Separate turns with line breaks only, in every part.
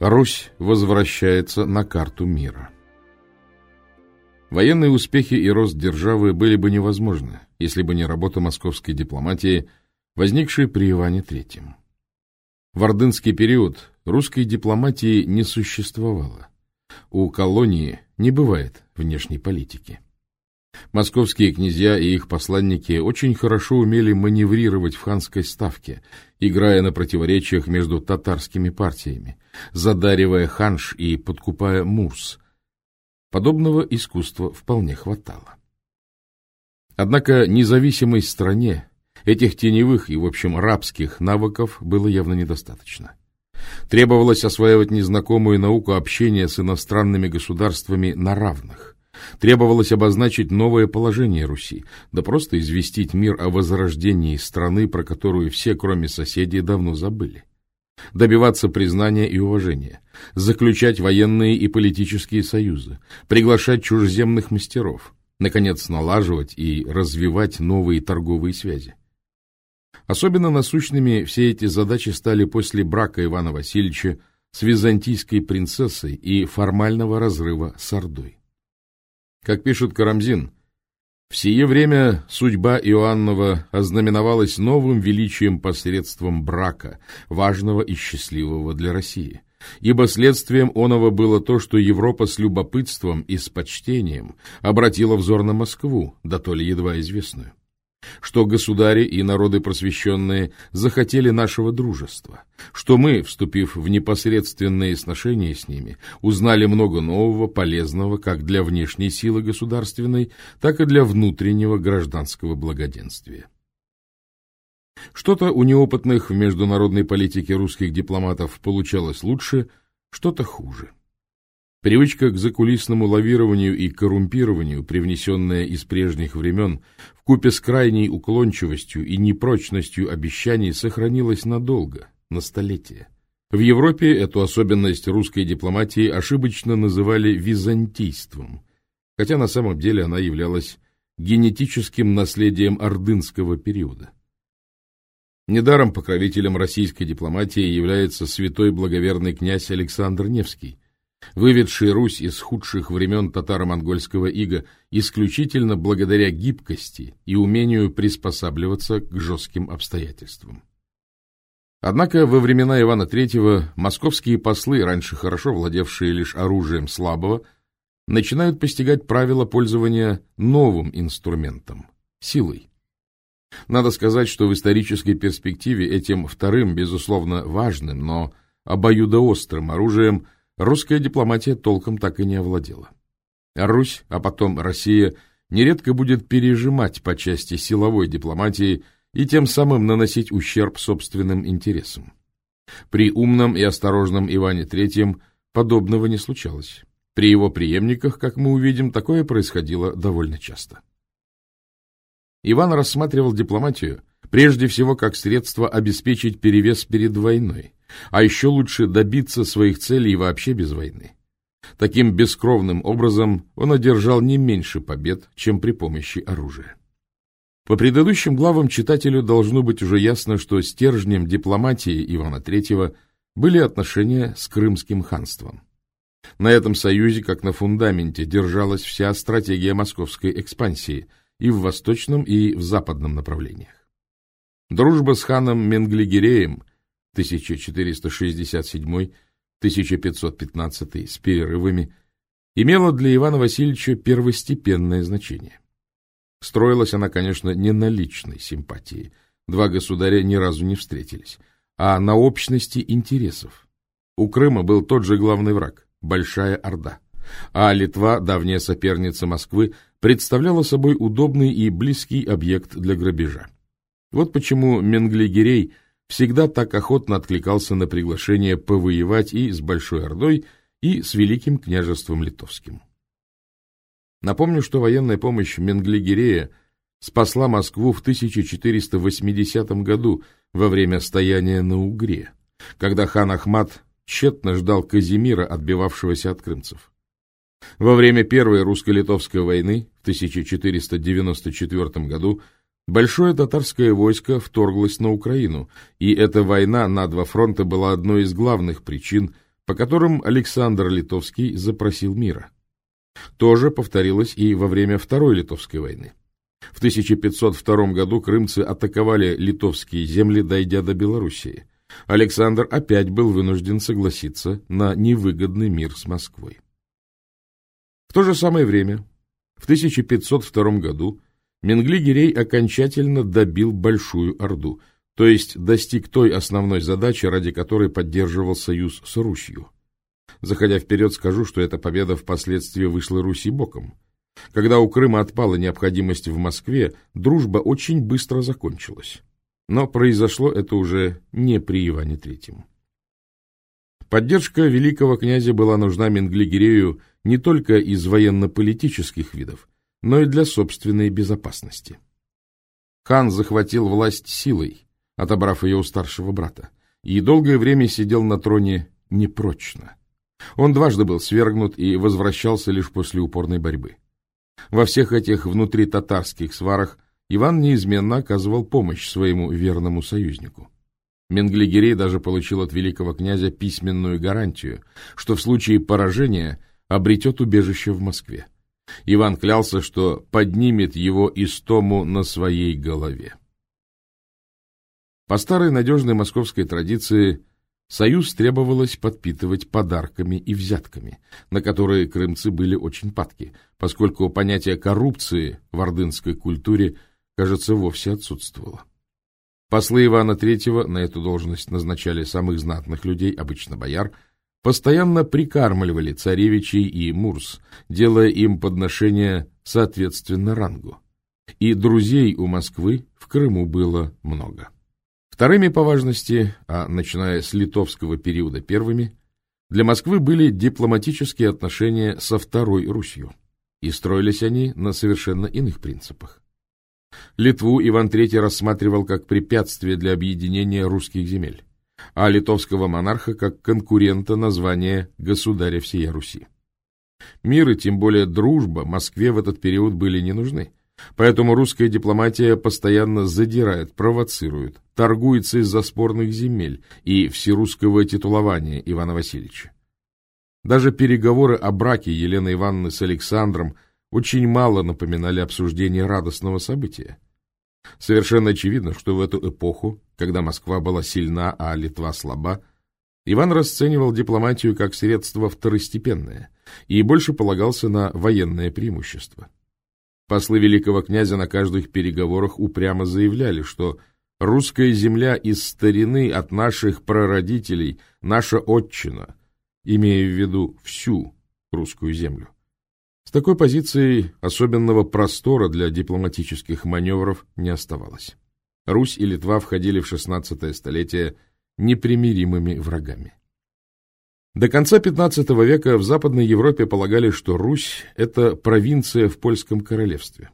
Русь возвращается на карту мира. Военные успехи и рост державы были бы невозможны, если бы не работа московской дипломатии, возникшей при Иване III. В ордынский период русской дипломатии не существовало. У колонии не бывает внешней политики. Московские князья и их посланники очень хорошо умели маневрировать в ханской ставке, играя на противоречиях между татарскими партиями, задаривая ханш и подкупая мурс. Подобного искусства вполне хватало. Однако независимой стране этих теневых и, в общем, рабских навыков было явно недостаточно. Требовалось осваивать незнакомую науку общения с иностранными государствами на равных – Требовалось обозначить новое положение Руси, да просто известить мир о возрождении страны, про которую все, кроме соседей, давно забыли. Добиваться признания и уважения, заключать военные и политические союзы, приглашать чужеземных мастеров, наконец налаживать и развивать новые торговые связи. Особенно насущными все эти задачи стали после брака Ивана Васильевича с византийской принцессой и формального разрыва с Ордой. Как пишет Карамзин, в сие время судьба Иоаннова ознаменовалась новым величием посредством брака, важного и счастливого для России. Ибо следствием оного было то, что Европа с любопытством и с почтением обратила взор на Москву, да то ли едва известную что государи и народы просвещенные захотели нашего дружества, что мы, вступив в непосредственные сношения с ними, узнали много нового, полезного как для внешней силы государственной, так и для внутреннего гражданского благоденствия. Что-то у неопытных в международной политике русских дипломатов получалось лучше, что-то хуже. Привычка к закулисному лавированию и коррумпированию, привнесенная из прежних времен, вкупе с крайней уклончивостью и непрочностью обещаний, сохранилась надолго, на столетия. В Европе эту особенность русской дипломатии ошибочно называли византийством, хотя на самом деле она являлась генетическим наследием ордынского периода. Недаром покровителем российской дипломатии является святой благоверный князь Александр Невский – выведший Русь из худших времен татаро-монгольского ига исключительно благодаря гибкости и умению приспосабливаться к жестким обстоятельствам. Однако во времена Ивана III московские послы, раньше хорошо владевшие лишь оружием слабого, начинают постигать правила пользования новым инструментом – силой. Надо сказать, что в исторической перспективе этим вторым, безусловно, важным, но обоюдоострым оружием – русская дипломатия толком так и не овладела. Русь, а потом Россия, нередко будет пережимать по части силовой дипломатии и тем самым наносить ущерб собственным интересам. При умном и осторожном Иване III подобного не случалось. При его преемниках, как мы увидим, такое происходило довольно часто. Иван рассматривал дипломатию прежде всего как средство обеспечить перевес перед войной, а еще лучше добиться своих целей вообще без войны. Таким бескровным образом он одержал не меньше побед, чем при помощи оружия. По предыдущим главам читателю должно быть уже ясно, что стержнем дипломатии Ивана III были отношения с Крымским ханством. На этом союзе, как на фундаменте, держалась вся стратегия московской экспансии и в восточном, и в западном направлениях. Дружба с ханом Менглигереем 1467-1515 с перерывами имела для Ивана Васильевича первостепенное значение. Строилась она, конечно, не на личной симпатии, два государя ни разу не встретились, а на общности интересов. У Крыма был тот же главный враг – Большая Орда, а Литва, давняя соперница Москвы, представляла собой удобный и близкий объект для грабежа. Вот почему Менглигерей всегда так охотно откликался на приглашение повоевать и с Большой Ордой, и с Великим княжеством Литовским. Напомню, что военная помощь Менглигерея спасла Москву в 1480 году во время стояния на Угре, когда хан Ахмат тщетно ждал Казимира, отбивавшегося от крымцев. Во время Первой русско-литовской войны в 1494 году Большое татарское войско вторглось на Украину, и эта война на два фронта была одной из главных причин по которым Александр Литовский запросил мира. То же повторилось и во время Второй Литовской войны. В 1502 году крымцы атаковали литовские земли, дойдя до Белоруссии. Александр опять был вынужден согласиться на невыгодный мир с Москвой. В то же самое время, в 1502 году, Менгли-Гирей окончательно добил Большую Орду, то есть достиг той основной задачи, ради которой поддерживал союз с Русью. Заходя вперед, скажу, что эта победа впоследствии вышла Руси боком. Когда у Крыма отпала необходимость в Москве, дружба очень быстро закончилась. Но произошло это уже не при Иване Третьем. Поддержка великого князя была нужна Менглигерею не только из военно-политических видов, но и для собственной безопасности. Хан захватил власть силой, отобрав ее у старшего брата, и долгое время сидел на троне непрочно. Он дважды был свергнут и возвращался лишь после упорной борьбы. Во всех этих внутритатарских сварах Иван неизменно оказывал помощь своему верному союзнику. Менглигерей даже получил от великого князя письменную гарантию, что в случае поражения обретет убежище в Москве. Иван клялся, что поднимет его истому на своей голове. По старой надежной московской традиции Союз требовалось подпитывать подарками и взятками, на которые крымцы были очень падки, поскольку понятие коррупции в ордынской культуре, кажется, вовсе отсутствовало. Послы Ивана III на эту должность назначали самых знатных людей, обычно бояр, постоянно прикармливали царевичей и мурс, делая им подношения соответственно рангу. И друзей у Москвы в Крыму было много. Вторыми по важности, а начиная с литовского периода первыми, для Москвы были дипломатические отношения со Второй Русью, и строились они на совершенно иных принципах. Литву Иван III рассматривал как препятствие для объединения русских земель, а литовского монарха как конкурента на звание государя всея Руси. Мир и тем более дружба Москве в этот период были не нужны, Поэтому русская дипломатия постоянно задирает, провоцирует, торгуется из-за спорных земель и всерусского титулования Ивана Васильевича. Даже переговоры о браке Елены Ивановны с Александром очень мало напоминали обсуждение радостного события. Совершенно очевидно, что в эту эпоху, когда Москва была сильна, а Литва слаба, Иван расценивал дипломатию как средство второстепенное и больше полагался на военное преимущество. Послы великого князя на каждых переговорах упрямо заявляли, что русская земля из старины от наших прародителей, наша отчина, имея в виду всю русскую землю. С такой позицией особенного простора для дипломатических маневров не оставалось. Русь и Литва входили в XVI столетие непримиримыми врагами. До конца XV века в Западной Европе полагали, что Русь – это провинция в польском королевстве.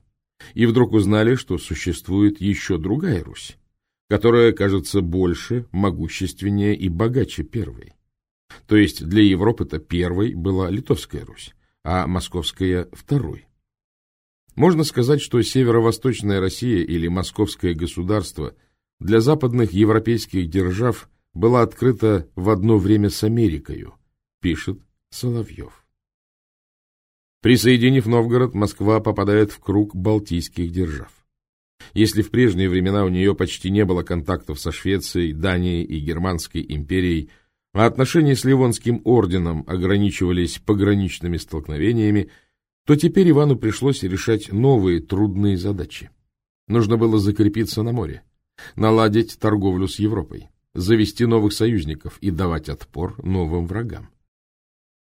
И вдруг узнали, что существует еще другая Русь, которая кажется больше, могущественнее и богаче первой. То есть для Европы-то первой была Литовская Русь, а Московская – второй. Можно сказать, что северо-восточная Россия или Московское государство для западных европейских держав была открыта в одно время с Америкой, пишет Соловьев. Присоединив Новгород, Москва попадает в круг балтийских держав. Если в прежние времена у нее почти не было контактов со Швецией, Данией и Германской империей, а отношения с Ливонским орденом ограничивались пограничными столкновениями, то теперь Ивану пришлось решать новые трудные задачи. Нужно было закрепиться на море, наладить торговлю с Европой завести новых союзников и давать отпор новым врагам.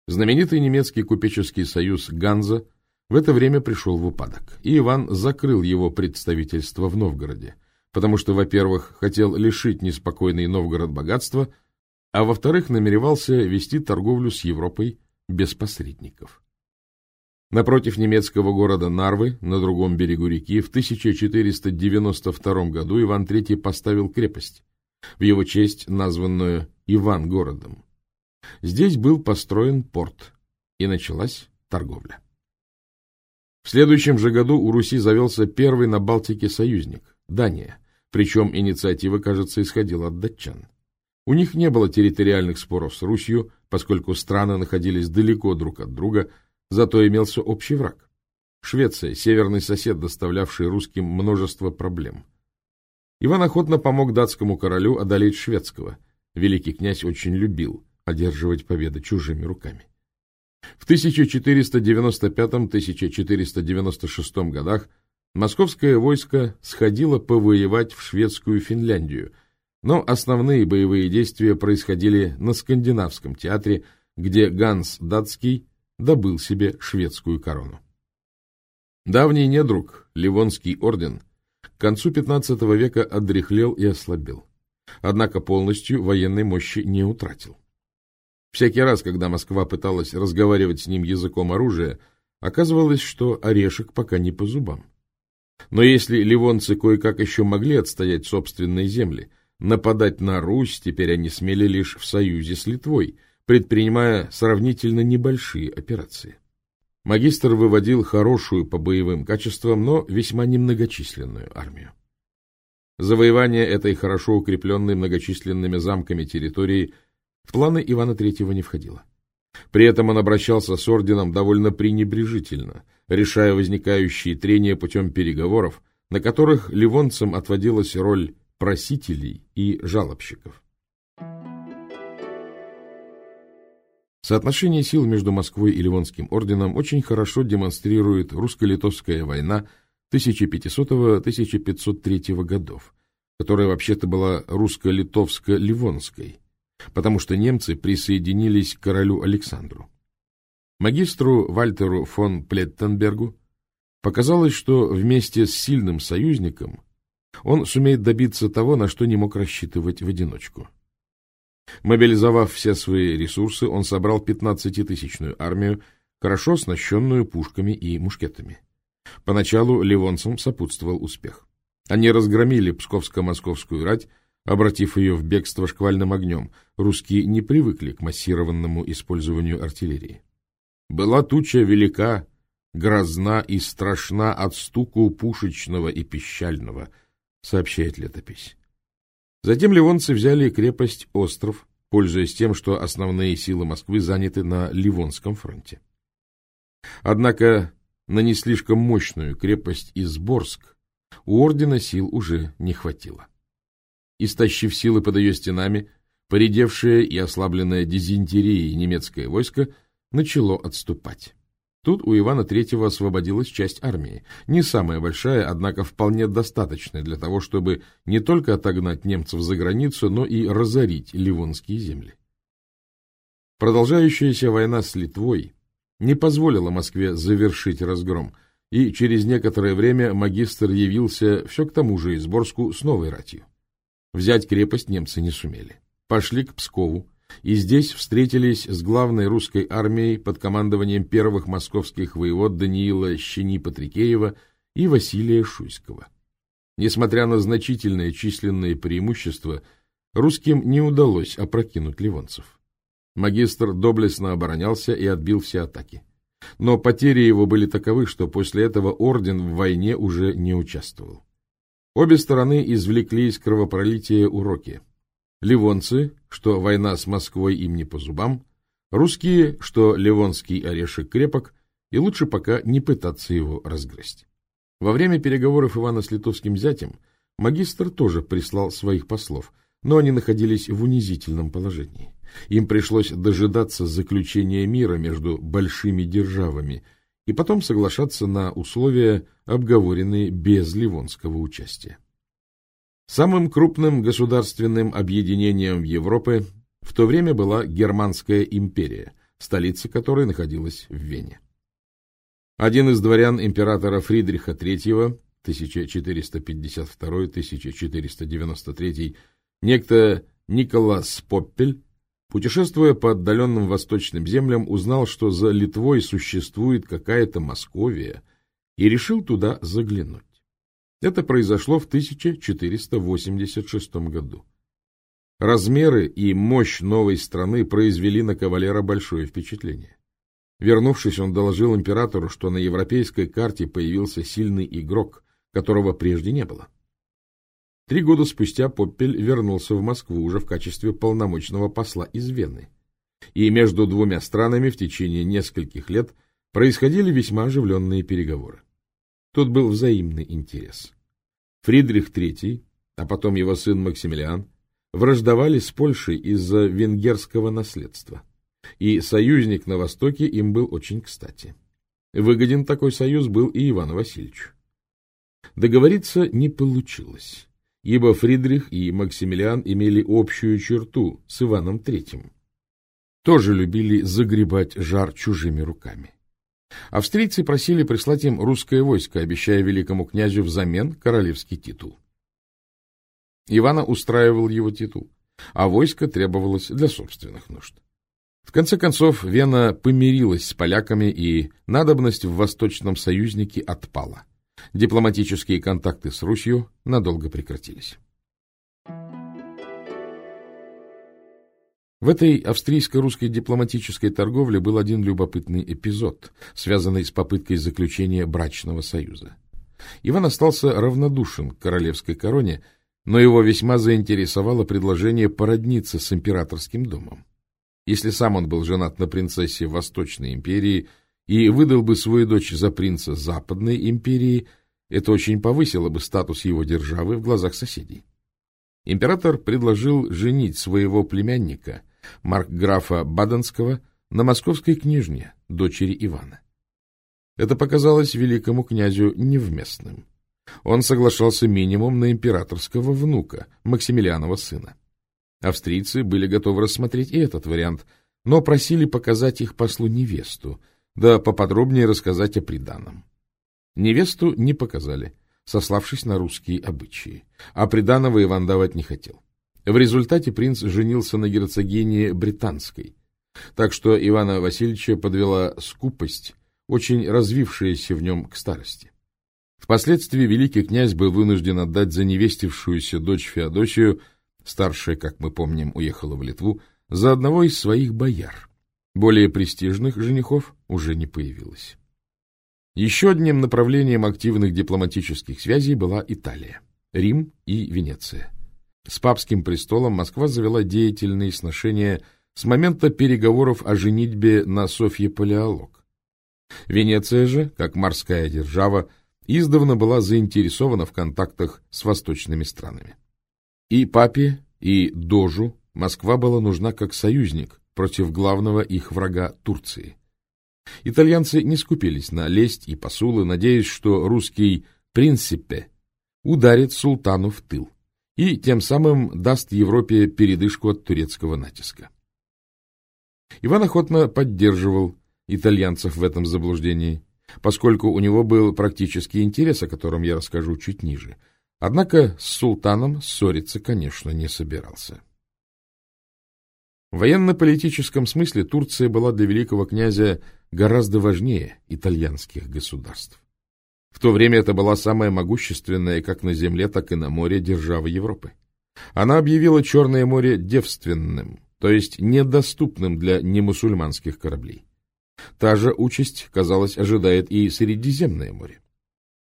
Знаменитый немецкий купеческий союз «Ганза» в это время пришел в упадок, и Иван закрыл его представительство в Новгороде, потому что, во-первых, хотел лишить неспокойный Новгород богатства, а во-вторых, намеревался вести торговлю с Европой без посредников. Напротив немецкого города Нарвы, на другом берегу реки, в 1492 году Иван III поставил крепость, в его честь названную Иван-городом. Здесь был построен порт, и началась торговля. В следующем же году у Руси завелся первый на Балтике союзник – Дания, причем инициатива, кажется, исходила от датчан. У них не было территориальных споров с Русью, поскольку страны находились далеко друг от друга, зато имелся общий враг. Швеция, северный сосед, доставлявший русским множество проблем. Иван охотно помог датскому королю одолеть шведского. Великий князь очень любил одерживать победы чужими руками. В 1495-1496 годах московское войско сходило повоевать в шведскую Финляндию, но основные боевые действия происходили на скандинавском театре, где Ганс Датский добыл себе шведскую корону. Давний недруг, Ливонский орден, к концу XV века одряхлел и ослабел, однако полностью военной мощи не утратил. Всякий раз, когда Москва пыталась разговаривать с ним языком оружия, оказывалось, что орешек пока не по зубам. Но если ливонцы кое-как еще могли отстоять собственные земли, нападать на Русь теперь они смели лишь в союзе с Литвой, предпринимая сравнительно небольшие операции. Магистр выводил хорошую по боевым качествам, но весьма немногочисленную армию. Завоевание этой хорошо укрепленной многочисленными замками территории – в планы Ивана Третьего не входило. При этом он обращался с орденом довольно пренебрежительно, решая возникающие трения путем переговоров, на которых ливонцам отводилась роль просителей и жалобщиков. Соотношение сил между Москвой и Ливонским орденом очень хорошо демонстрирует русско-литовская война 1500-1503 годов, которая вообще-то была русско-литовско-ливонской, потому что немцы присоединились к королю Александру. Магистру Вальтеру фон Плеттенбергу показалось, что вместе с сильным союзником он сумеет добиться того, на что не мог рассчитывать в одиночку. Мобилизовав все свои ресурсы, он собрал 15-тысячную армию, хорошо оснащенную пушками и мушкетами. Поначалу ливонцам сопутствовал успех. Они разгромили псковско-московскую рать, обратив ее в бегство шквальным огнем. Русские не привыкли к массированному использованию артиллерии. Была туча велика, грозна и страшна от стуку пушечного и пищального, сообщает летопись. Затем ливонцы взяли крепость Остров, пользуясь тем, что основные силы Москвы заняты на Ливонском фронте. Однако на не слишком мощную крепость Изборск у ордена сил уже не хватило истощив силы под ее стенами, поредевшее и ослабленное дизентерией немецкое войско начало отступать. Тут у Ивана III освободилась часть армии, не самая большая, однако вполне достаточная для того, чтобы не только отогнать немцев за границу, но и разорить ливонские земли. Продолжающаяся война с Литвой не позволила Москве завершить разгром, и через некоторое время магистр явился все к тому же Изборску с новой ратью. Взять крепость немцы не сумели. Пошли к Пскову, и здесь встретились с главной русской армией под командованием первых московских воевод Даниила Щени-Патрикеева и Василия Шуйского. Несмотря на значительное численное преимущество, русским не удалось опрокинуть ливонцев. Магистр доблестно оборонялся и отбил все атаки. Но потери его были таковы, что после этого орден в войне уже не участвовал. Обе стороны извлекли из кровопролития уроки. Ливонцы, что война с Москвой им не по зубам, русские, что ливонский орешек крепок, и лучше пока не пытаться его разгрызть. Во время переговоров Ивана с литовским зятем магистр тоже прислал своих послов, но они находились в унизительном положении. Им пришлось дожидаться заключения мира между большими державами – и потом соглашаться на условия, обговоренные без ливонского участия. Самым крупным государственным объединением в Европе в то время была Германская империя, столица которой находилась в Вене. Один из дворян императора Фридриха III 1452-1493, некто Николас Поппель, Путешествуя по отдаленным восточным землям, узнал, что за Литвой существует какая-то Московия, и решил туда заглянуть. Это произошло в 1486 году. Размеры и мощь новой страны произвели на кавалера большое впечатление. Вернувшись, он доложил императору, что на европейской карте появился сильный игрок, которого прежде не было. Три года спустя Поппель вернулся в Москву уже в качестве полномочного посла из Вены. и между двумя странами в течение нескольких лет происходили весьма оживленные переговоры. Тут был взаимный интерес. Фридрих III, а потом его сын Максимилиан, враждовали с Польшей из-за венгерского наследства, и союзник на Востоке им был очень кстати. Выгоден такой союз был и Ивану Васильевичу. Договориться не получилось, ибо Фридрих и Максимилиан имели общую черту с Иваном III. Тоже любили загребать жар чужими руками. Австрийцы просили прислать им русское войско, обещая великому князю взамен королевский титул. Ивана устраивал его титул, а войско требовалось для собственных нужд. В конце концов, Вена помирилась с поляками, и надобность в Восточном союзнике отпала. Дипломатические контакты с Русью надолго прекратились. В этой австрийско-русской дипломатической торговле был один любопытный эпизод, связанный с попыткой заключения брачного союза. Иван остался равнодушен к королевской короне, но его весьма заинтересовало предложение породниться с императорским домом. Если сам он был женат на принцессе Восточной империи и выдал бы свою дочь за принца Западной империи, это очень повысило бы статус его державы в глазах соседей. Император предложил женить своего племянника – маркграфа Баденского на московской княжне, дочери Ивана. Это показалось великому князю невместным. Он соглашался минимум на императорского внука, Максимилианова сына. Австрийцы были готовы рассмотреть и этот вариант, но просили показать их послу невесту, да поподробнее рассказать о приданом. Невесту не показали, сославшись на русские обычаи, а приданого Иван давать не хотел. В результате принц женился на герцогине британской, так что Ивана Васильевича подвела скупость, очень развившаяся в нем к старости. Впоследствии великий князь был вынужден отдать за невестившуюся дочь Феодосию, старшая, как мы помним, уехала в Литву, за одного из своих бояр. Более престижных женихов уже не появилось. Еще одним направлением активных дипломатических связей была Италия, Рим и Венеция. С папским престолом Москва завела деятельные сношения с момента переговоров о женитьбе на Софье Палеолог. Венеция же, как морская держава, издавна была заинтересована в контактах с восточными странами. И папе, и дожу Москва была нужна как союзник против главного их врага Турции. Итальянцы не скупились на лесть и посулы, надеясь, что русский «принципе» ударит султану в тыл и тем самым даст Европе передышку от турецкого натиска. Иван охотно поддерживал итальянцев в этом заблуждении, поскольку у него был практический интерес, о котором я расскажу чуть ниже. Однако с султаном ссориться, конечно, не собирался. В военно-политическом смысле Турция была для великого князя гораздо важнее итальянских государств. В то время это была самая могущественная как на земле, так и на море держава Европы. Она объявила Черное море девственным, то есть недоступным для немусульманских кораблей. Та же участь, казалось, ожидает и Средиземное море.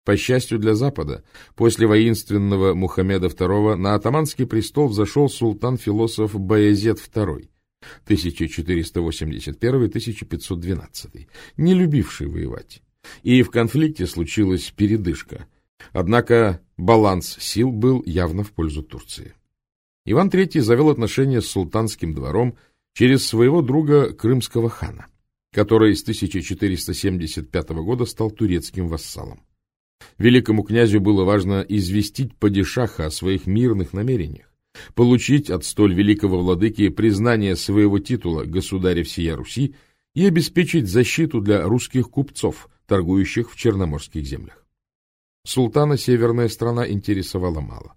По счастью для Запада, после воинственного Мухаммеда II на атаманский престол взошел султан-философ Баязет II, 1481-1512, не любивший воевать и в конфликте случилась передышка. Однако баланс сил был явно в пользу Турции. Иван III завел отношения с султанским двором через своего друга крымского хана, который с 1475 года стал турецким вассалом. Великому князю было важно известить падишаха о своих мирных намерениях, получить от столь великого владыки признание своего титула государя всея Руси и обеспечить защиту для русских купцов, торгующих в черноморских землях. Султана северная страна интересовала мало.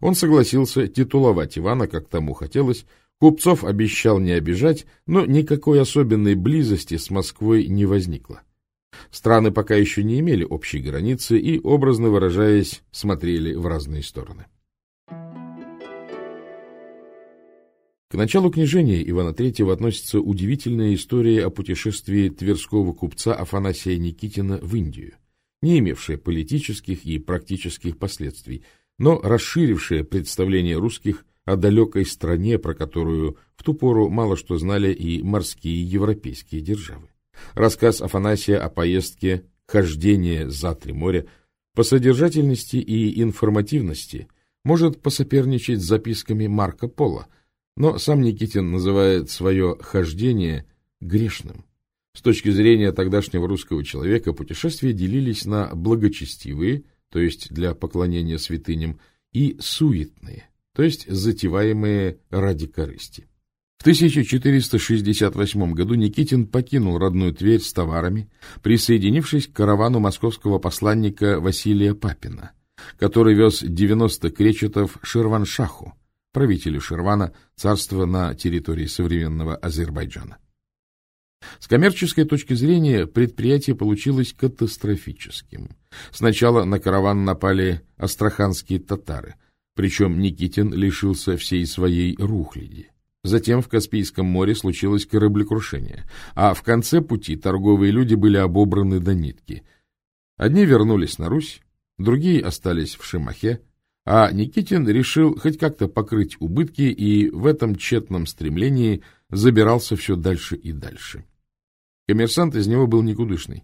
Он согласился титуловать Ивана, как тому хотелось, купцов обещал не обижать, но никакой особенной близости с Москвой не возникло. Страны пока еще не имели общей границы и, образно выражаясь, смотрели в разные стороны. К началу княжения Ивана III относится удивительная история о путешествии тверского купца Афанасия Никитина в Индию, не имевшая политических и практических последствий, но расширившая представление русских о далекой стране, про которую в ту пору мало что знали и морские европейские державы. Рассказ Афанасия о поездке «Хождение за три моря» по содержательности и информативности может посоперничать с записками Марка Пола, но сам Никитин называет свое «хождение» грешным. С точки зрения тогдашнего русского человека путешествия делились на благочестивые, то есть для поклонения святыням, и суетные, то есть затеваемые ради корысти. В 1468 году Никитин покинул родную Тверь с товарами, присоединившись к каравану московского посланника Василия Папина, который вез 90 кречетов Ширваншаху, правителю Ширвана, царства на территории современного Азербайджана. С коммерческой точки зрения предприятие получилось катастрофическим. Сначала на караван напали астраханские татары, причем Никитин лишился всей своей рухляди. Затем в Каспийском море случилось кораблекрушение, а в конце пути торговые люди были обобраны до нитки. Одни вернулись на Русь, другие остались в Шимахе, а Никитин решил хоть как-то покрыть убытки и в этом тщетном стремлении забирался все дальше и дальше. Коммерсант из него был никудышный.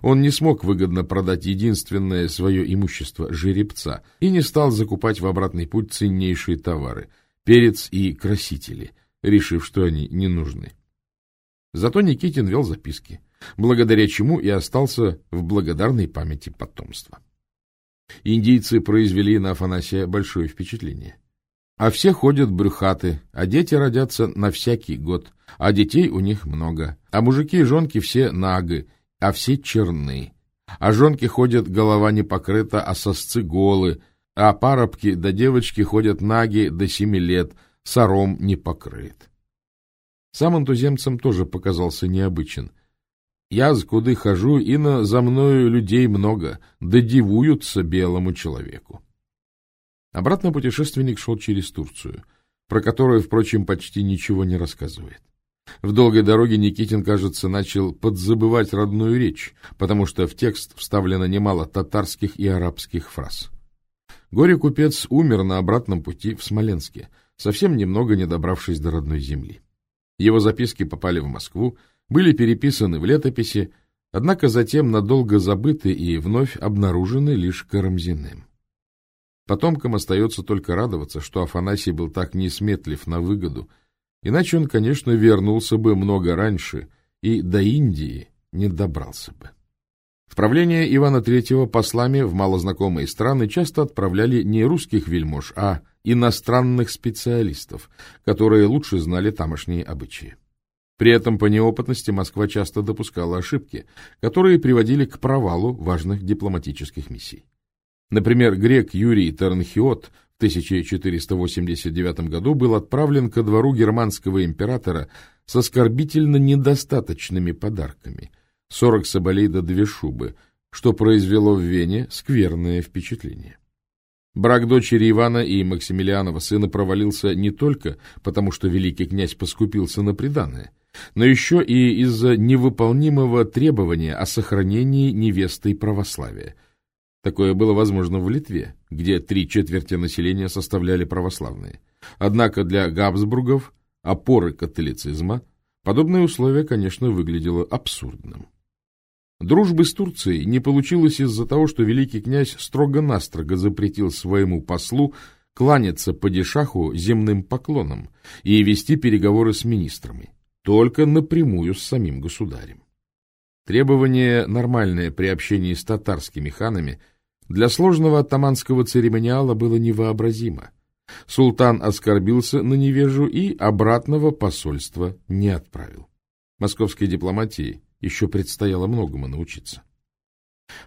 Он не смог выгодно продать единственное свое имущество — жеребца, и не стал закупать в обратный путь ценнейшие товары — перец и красители, решив, что они не нужны. Зато Никитин вел записки, благодаря чему и остался в благодарной памяти потомства. Индийцы произвели на Афанасия большое впечатление. А все ходят брюхаты, а дети родятся на всякий год, а детей у них много, а мужики и жонки все нагы, а все черны. А жонки ходят, голова не покрыта, а сосцы голы, а парабки да девочки ходят наги до семи лет, сором не покрыт. Сам интуземцам тоже показался необычен. Я с куды хожу, и на за мною людей много, да дивуются белому человеку. Обратно путешественник шел через Турцию, про которую, впрочем, почти ничего не рассказывает. В долгой дороге Никитин, кажется, начал подзабывать родную речь, потому что в текст вставлено немало татарских и арабских фраз. Горе-купец умер на обратном пути в Смоленске, совсем немного не добравшись до родной земли. Его записки попали в Москву, были переписаны в летописи, однако затем надолго забыты и вновь обнаружены лишь Карамзиным. Потомкам остается только радоваться, что Афанасий был так несметлив на выгоду, иначе он, конечно, вернулся бы много раньше и до Индии не добрался бы. В правление Ивана III послами в малознакомые страны часто отправляли не русских вельмож, а иностранных специалистов, которые лучше знали тамошние обычаи. При этом по неопытности Москва часто допускала ошибки, которые приводили к провалу важных дипломатических миссий. Например, грек Юрий Тернхиот в 1489 году был отправлен ко двору германского императора с оскорбительно недостаточными подарками – 40 соболей до две шубы, что произвело в Вене скверное впечатление. Брак дочери Ивана и Максимилианова сына провалился не только потому, что великий князь поскупился на приданное, но еще и из-за невыполнимого требования о сохранении невесты православия – Такое было возможно в Литве, где три четверти населения составляли православные. Однако для Габсбургов, опоры католицизма, подобное условие, конечно, выглядело абсурдным. Дружбы с Турцией не получилось из-за того, что великий князь строго-настрого запретил своему послу кланяться падишаху земным поклоном и вести переговоры с министрами, только напрямую с самим государем. Требование нормальное при общении с татарскими ханами – для сложного оттаманского церемониала было невообразимо. Султан оскорбился на невежу и обратного посольства не отправил. Московской дипломатии еще предстояло многому научиться.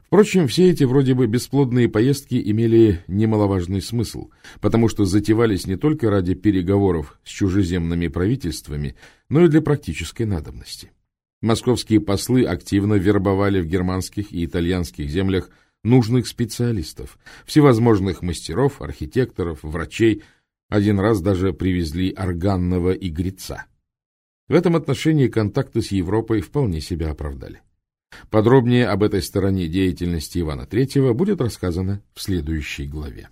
Впрочем, все эти вроде бы бесплодные поездки имели немаловажный смысл, потому что затевались не только ради переговоров с чужеземными правительствами, но и для практической надобности. Московские послы активно вербовали в германских и итальянских землях нужных специалистов, всевозможных мастеров, архитекторов, врачей. Один раз даже привезли органного игреца. В этом отношении контакты с Европой вполне себя оправдали. Подробнее об этой стороне деятельности Ивана III будет рассказано в следующей главе.